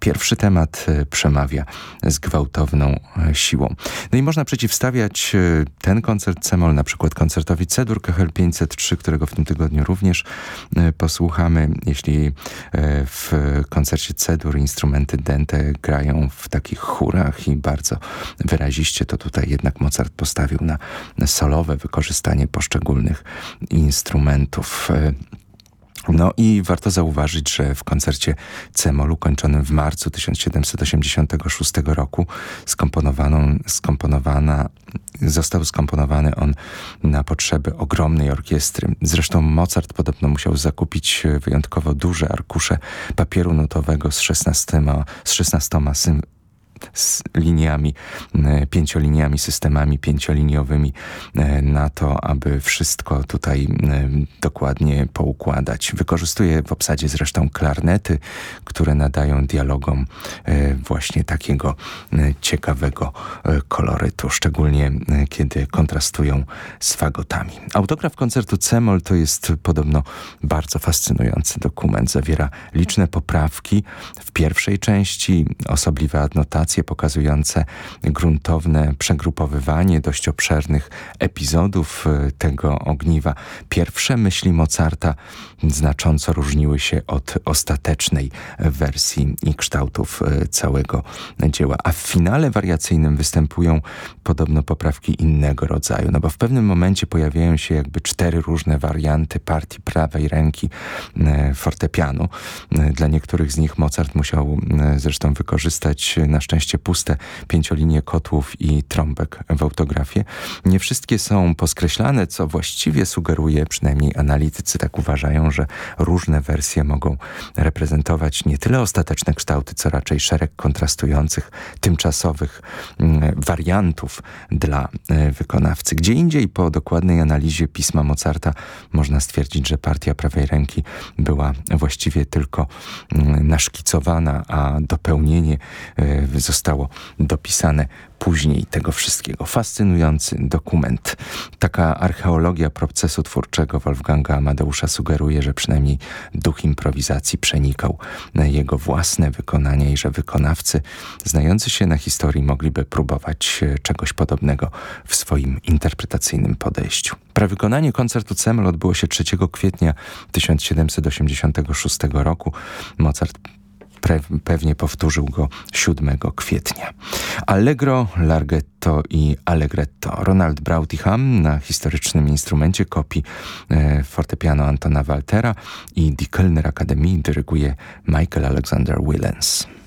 pierwszy temat e, przemawia z gwałtowną e, siłą. No i można przeciwstawiać e, ten koncert Cemol na przykład koncertowi Cedur KHL 503, którego w tym tygodniu również posłuchamy. Jeśli w koncercie Cedur instrumenty dente grają w takich chórach i bardzo wyraziście, to tutaj jednak Mozart postawił na solowe wykorzystanie poszczególnych instrumentów. No i warto zauważyć, że w koncercie Cemolu kończonym w marcu 1786 roku skomponowana, został skomponowany on na potrzeby ogromnej orkiestry. Zresztą Mozart podobno musiał zakupić wyjątkowo duże arkusze papieru nutowego z 16, z 16 sym, z liniami, e, pięcioliniami, systemami pięcioliniowymi e, na to, aby wszystko tutaj e, dokładnie poukładać. Wykorzystuje w obsadzie zresztą klarnety, które nadają dialogom właśnie takiego ciekawego kolorytu, szczególnie kiedy kontrastują z fagotami. Autograf koncertu Cemol to jest podobno bardzo fascynujący dokument. Zawiera liczne poprawki w pierwszej części, osobliwe adnotacje, pokazujące gruntowne przegrupowywanie dość obszernych epizodów e, tego ogniwa. Pierwsze myśli Mozarta znacząco różniły się od ostatecznej wersji i kształtów e, całego dzieła. A w finale wariacyjnym występują podobno poprawki innego rodzaju, no bo w pewnym momencie pojawiają się jakby cztery różne warianty partii prawej ręki e, fortepianu. Dla niektórych z nich Mozart musiał zresztą wykorzystać na szczęście szczęście puste pięciolinie kotłów i trąbek w autografie. Nie wszystkie są poskreślane, co właściwie sugeruje, przynajmniej analitycy tak uważają, że różne wersje mogą reprezentować nie tyle ostateczne kształty, co raczej szereg kontrastujących, tymczasowych mm, wariantów dla e, wykonawcy. Gdzie indziej po dokładnej analizie pisma Mozarta można stwierdzić, że partia prawej ręki była właściwie tylko mm, naszkicowana, a dopełnienie e, zostało dopisane później tego wszystkiego. Fascynujący dokument. Taka archeologia procesu twórczego Wolfganga Amadeusza sugeruje, że przynajmniej duch improwizacji przenikał jego własne wykonania i że wykonawcy znający się na historii mogliby próbować e, czegoś podobnego w swoim interpretacyjnym podejściu. Prewykonanie koncertu Cemel odbyło się 3 kwietnia 1786 roku. Mozart pewnie powtórzył go 7 kwietnia. Allegro, Larghetto i Allegretto. Ronald Brautigam na historycznym instrumencie kopii e, fortepiano Antona Waltera i Die Kölner Akademii dyryguje Michael Alexander Willens.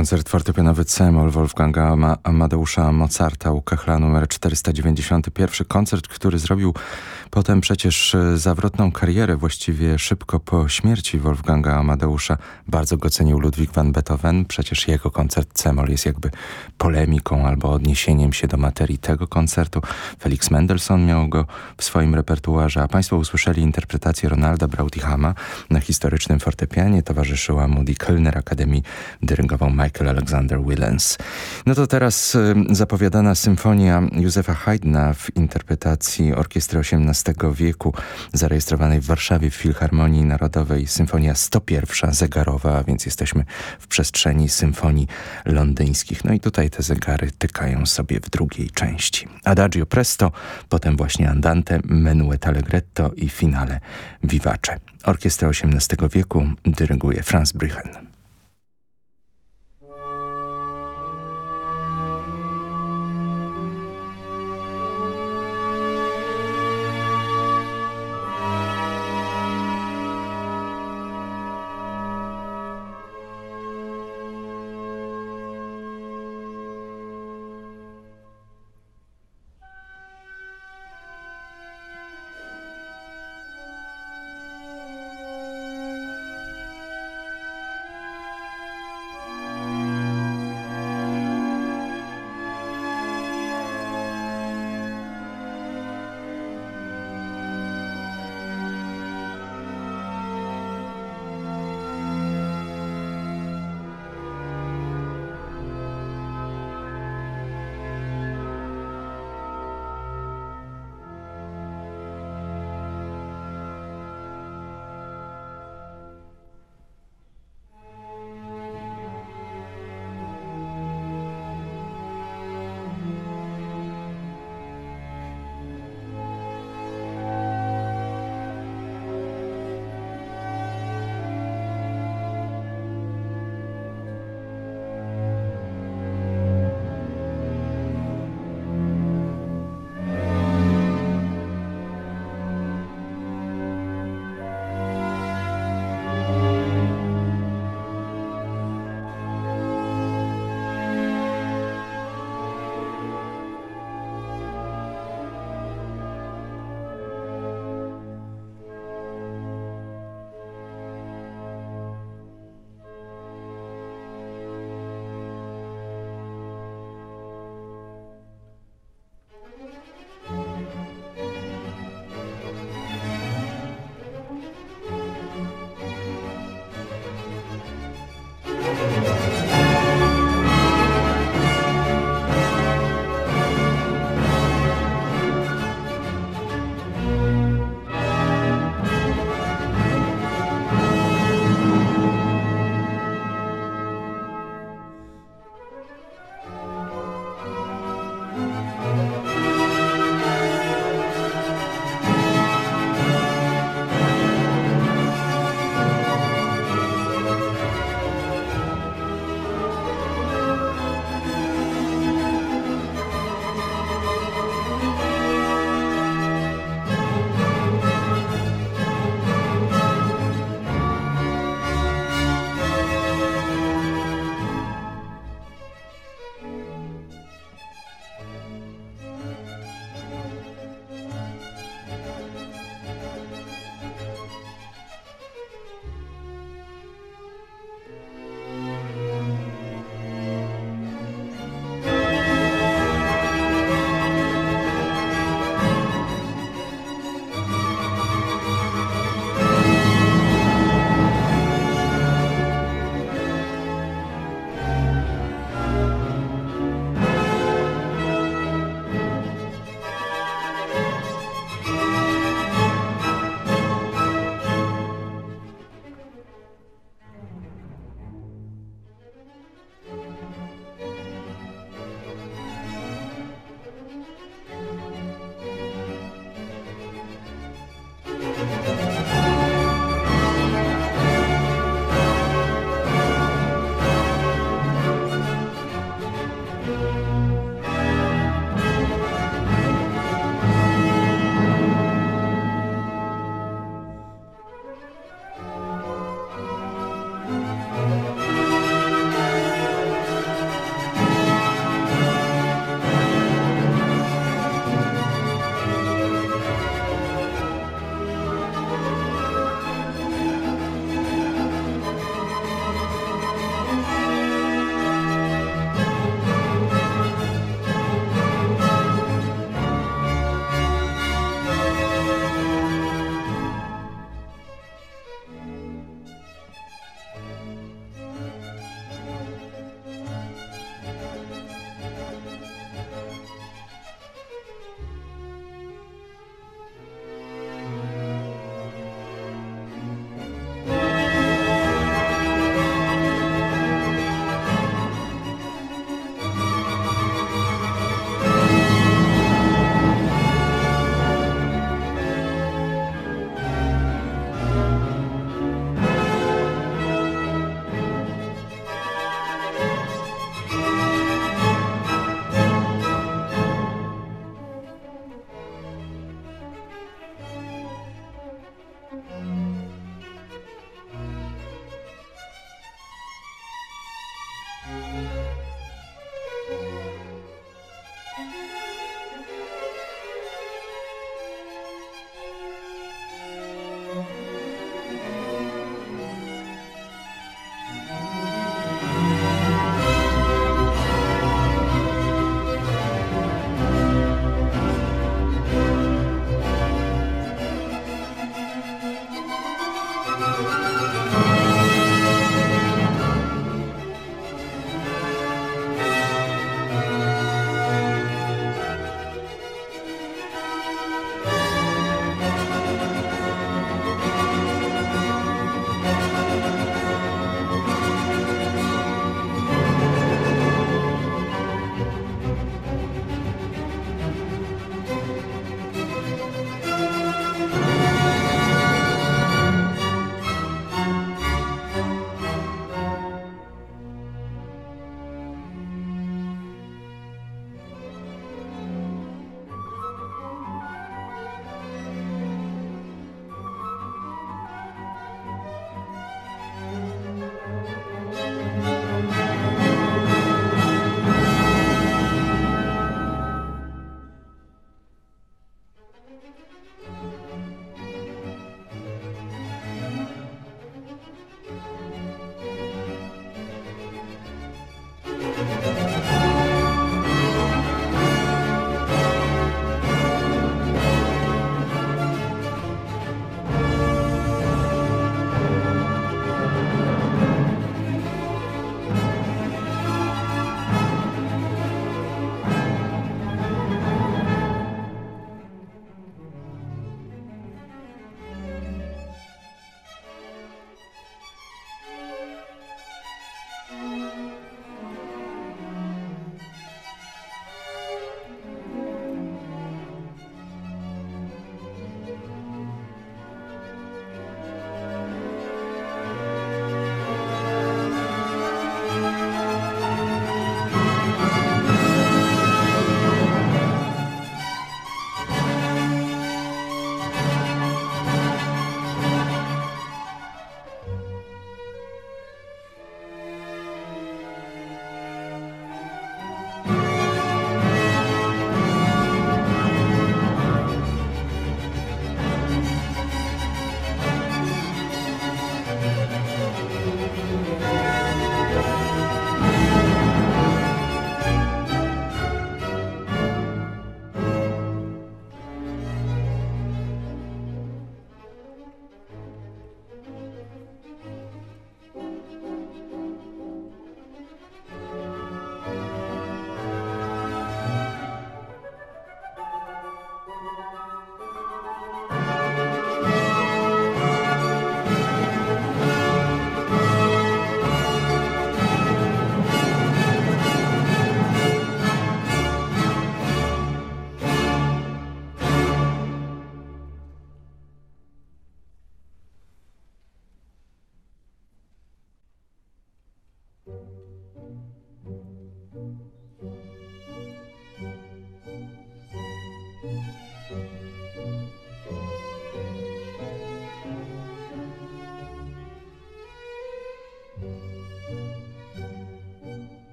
Koncert fortepianowy C-moll Wolfganga Amadeusza Mozarta UKH numer 491. Koncert, który zrobił potem przecież e, zawrotną karierę właściwie szybko po śmierci Wolfganga Amadeusza. Bardzo go cenił Ludwig van Beethoven. Przecież jego koncert C-moll jest jakby polemiką albo odniesieniem się do materii tego koncertu. Felix Mendelssohn miał go w swoim repertuarze, a Państwo usłyszeli interpretację Ronalda Brautihama na historycznym fortepianie. Towarzyszyła mu Die Kölner Akademii, dyrygował Michael Alexander Willens. No to teraz y, zapowiadana symfonia Józefa Haydna w interpretacji Orkiestry XVIII wieku, zarejestrowanej w Warszawie w Filharmonii Narodowej. Symfonia 101 zegarowa, a więc jesteśmy w przestrzeni symfonii londyńskich. No i tutaj te zegary tykają sobie w drugiej części. Adagio presto, potem właśnie Andante, Menuet Allegretto i finale Vivace. Orkiestra XVIII wieku dyryguje Franz Brüchen.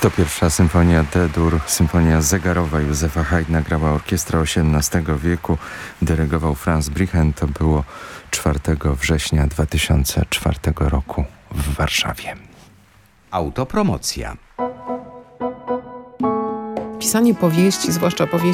101. Symfonia D-dur, symfonia zegarowa Józefa Haydna grała orkiestra XVIII wieku, dyrygował Franz Brichen. To było 4 września 2004 roku w Warszawie. Autopromocja. Pisanie powieści, zwłaszcza powieści